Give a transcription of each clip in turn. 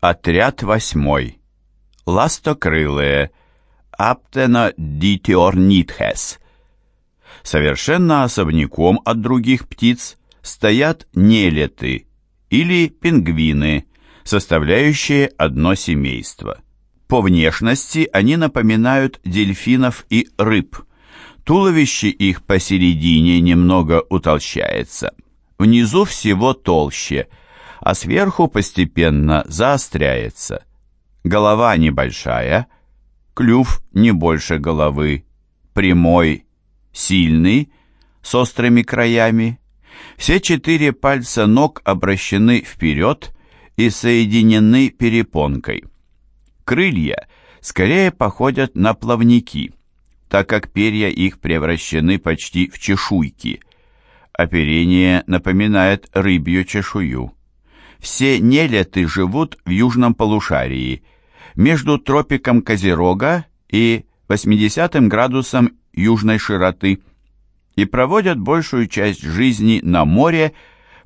Отряд восьмой. Ластокрылые. Аптена дитиорнитхес. Совершенно особняком от других птиц стоят нелеты или пингвины, составляющие одно семейство. По внешности они напоминают дельфинов и рыб. Туловище их посередине немного утолщается. Внизу всего толще, а сверху постепенно заостряется. Голова небольшая, клюв не больше головы, прямой, сильный, с острыми краями. Все четыре пальца ног обращены вперед и соединены перепонкой. Крылья скорее походят на плавники, так как перья их превращены почти в чешуйки. Оперение напоминает рыбью чешую. Все нелеты живут в южном полушарии, между тропиком Козерога и 80 градусом южной широты, и проводят большую часть жизни на море,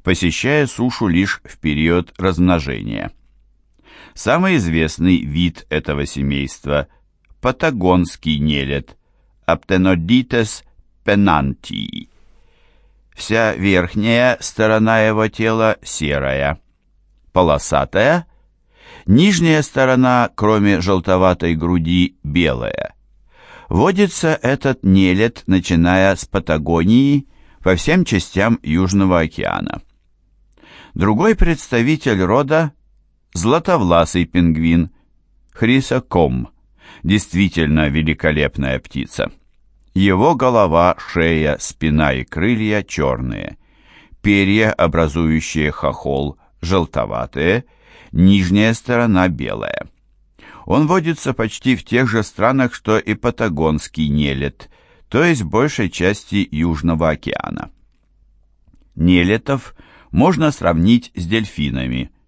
посещая сушу лишь в период размножения. Самый известный вид этого семейства – патагонский нелет Aptenodites pennantii. Вся верхняя сторона его тела серая, полосатая, нижняя сторона, кроме желтоватой груди, белая. Водится этот нелет, начиная с Патагонии, по всем частям Южного океана. Другой представитель рода златовласый пингвин, хрисоком, действительно великолепная птица. Его голова, шея, спина и крылья черные, перья, образующие хохол, желтоватые, нижняя сторона белая. Он водится почти в тех же странах, что и патагонский нелет, то есть большей части Южного океана. Нелетов можно сравнить с дельфинами –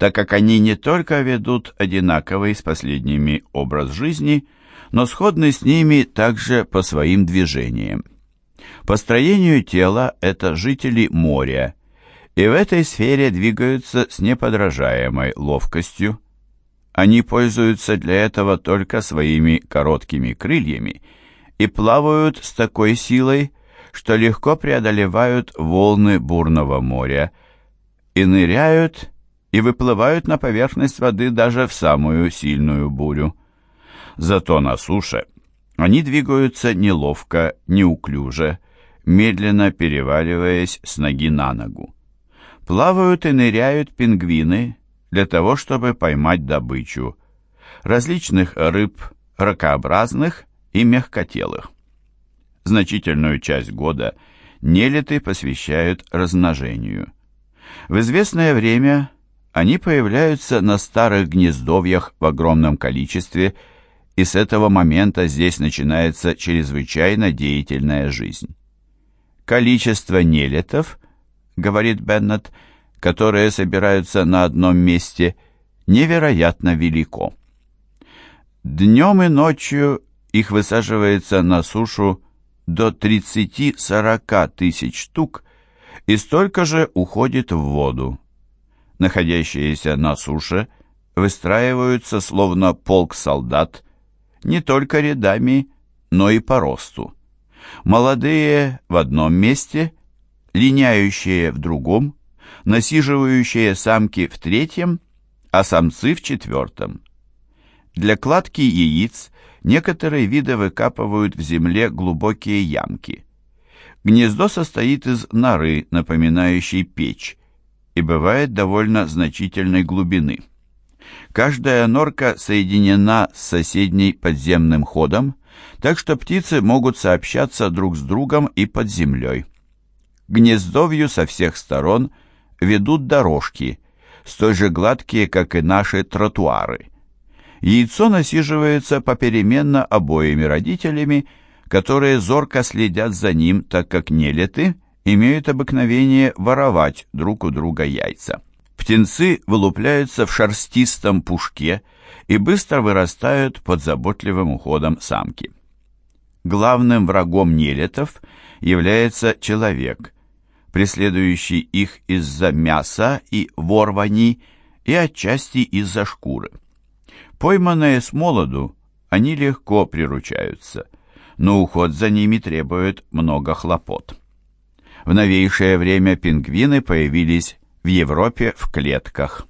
так как они не только ведут одинаковый с последними образ жизни, но сходны с ними также по своим движениям. По строению тела это жители моря, и в этой сфере двигаются с неподражаемой ловкостью. Они пользуются для этого только своими короткими крыльями и плавают с такой силой, что легко преодолевают волны бурного моря и ныряют и выплывают на поверхность воды даже в самую сильную бурю. Зато на суше они двигаются неловко, неуклюже, медленно переваливаясь с ноги на ногу. Плавают и ныряют пингвины для того, чтобы поймать добычу, различных рыб, ракообразных и мягкотелых. Значительную часть года нелеты посвящают размножению. В известное время они появляются на старых гнездовьях в огромном количестве, и с этого момента здесь начинается чрезвычайно деятельная жизнь. Количество нелетов, говорит Беннет, которые собираются на одном месте, невероятно велико. Днем и ночью их высаживается на сушу до 30-40 тысяч штук, и столько же уходит в воду находящиеся на суше, выстраиваются словно полк солдат, не только рядами, но и по росту. Молодые в одном месте, линяющие в другом, насиживающие самки в третьем, а самцы в четвертом. Для кладки яиц некоторые виды выкапывают в земле глубокие ямки. Гнездо состоит из норы, напоминающей печь, и бывает довольно значительной глубины. Каждая норка соединена с соседней подземным ходом, так что птицы могут сообщаться друг с другом и под землей. Гнездовью со всех сторон ведут дорожки, столь же гладкие, как и наши тротуары. Яйцо насиживается попеременно обоими родителями, которые зорко следят за ним, так как нелеты – имеют обыкновение воровать друг у друга яйца. Птенцы вылупляются в шерстистом пушке и быстро вырастают под заботливым уходом самки. Главным врагом нелетов является человек, преследующий их из-за мяса и ворваний и отчасти из-за шкуры. Пойманные с молоду, они легко приручаются, но уход за ними требует много хлопот. В новейшее время пингвины появились в Европе в клетках.